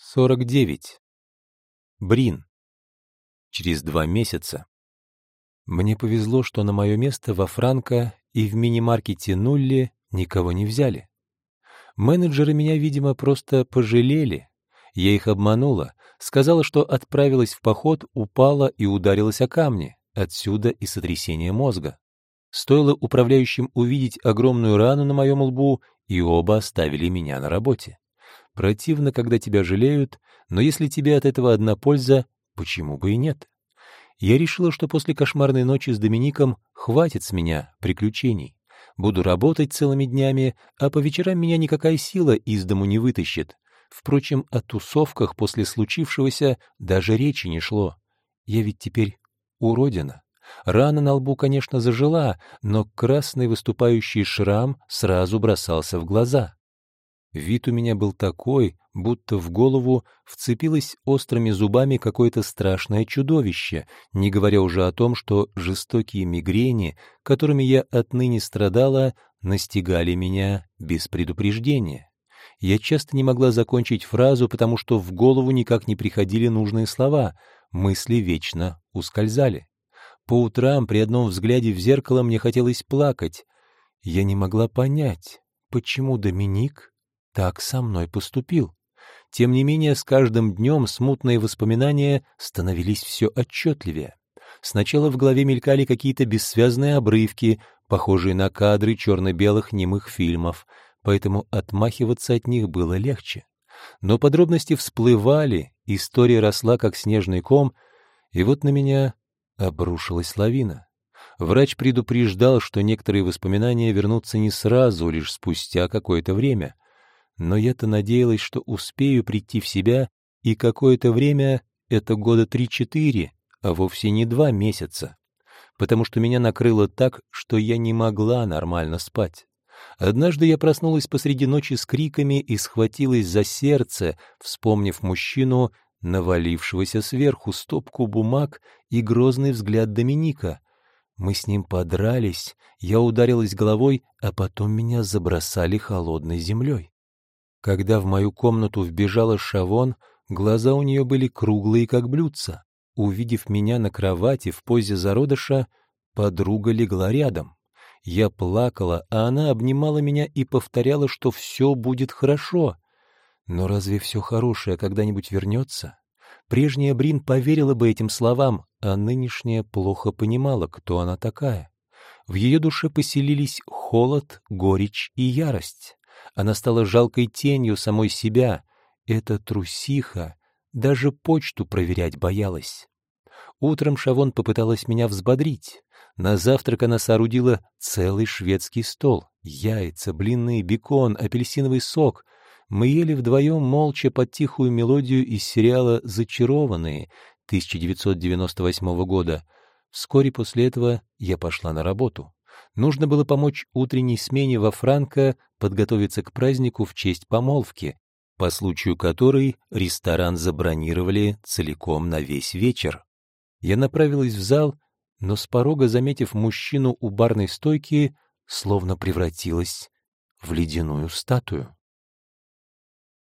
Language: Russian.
49. Брин. Через два месяца. Мне повезло, что на мое место во Франко и в мини-маркете Нулли никого не взяли. Менеджеры меня, видимо, просто пожалели. Я их обманула, сказала, что отправилась в поход, упала и ударилась о камни. Отсюда и сотрясение мозга. Стоило управляющим увидеть огромную рану на моем лбу, и оба оставили меня на работе. Противно, когда тебя жалеют, но если тебе от этого одна польза, почему бы и нет? Я решила, что после кошмарной ночи с Домиником хватит с меня приключений. Буду работать целыми днями, а по вечерам меня никакая сила из дому не вытащит. Впрочем, о тусовках после случившегося даже речи не шло. Я ведь теперь уродина. Рана на лбу, конечно, зажила, но красный выступающий шрам сразу бросался в глаза. Вид у меня был такой, будто в голову вцепилось острыми зубами какое-то страшное чудовище, не говоря уже о том, что жестокие мигрени, которыми я отныне страдала, настигали меня без предупреждения. Я часто не могла закончить фразу, потому что в голову никак не приходили нужные слова, мысли вечно ускользали. По утрам при одном взгляде в зеркало мне хотелось плакать. Я не могла понять, почему Доминик так со мной поступил. Тем не менее, с каждым днем смутные воспоминания становились все отчетливее. Сначала в голове мелькали какие-то бессвязные обрывки, похожие на кадры черно-белых немых фильмов, поэтому отмахиваться от них было легче. Но подробности всплывали, история росла как снежный ком, и вот на меня обрушилась лавина. Врач предупреждал, что некоторые воспоминания вернутся не сразу, лишь спустя какое-то время — но я-то надеялась, что успею прийти в себя, и какое-то время, это года три-четыре, а вовсе не два месяца, потому что меня накрыло так, что я не могла нормально спать. Однажды я проснулась посреди ночи с криками и схватилась за сердце, вспомнив мужчину, навалившегося сверху стопку бумаг и грозный взгляд Доминика. Мы с ним подрались, я ударилась головой, а потом меня забросали холодной землей. Когда в мою комнату вбежала Шавон, глаза у нее были круглые, как блюдца. Увидев меня на кровати в позе зародыша, подруга легла рядом. Я плакала, а она обнимала меня и повторяла, что все будет хорошо. Но разве все хорошее когда-нибудь вернется? Прежняя Брин поверила бы этим словам, а нынешняя плохо понимала, кто она такая. В ее душе поселились холод, горечь и ярость. Она стала жалкой тенью самой себя. Эта трусиха даже почту проверять боялась. Утром Шавон попыталась меня взбодрить. На завтрак она соорудила целый шведский стол. Яйца, блины, бекон, апельсиновый сок. Мы ели вдвоем молча под тихую мелодию из сериала «Зачарованные» 1998 года. Вскоре после этого я пошла на работу. Нужно было помочь утренней смене во Франко подготовиться к празднику в честь помолвки, по случаю которой ресторан забронировали целиком на весь вечер. Я направилась в зал, но с порога, заметив мужчину у барной стойки, словно превратилась в ледяную статую.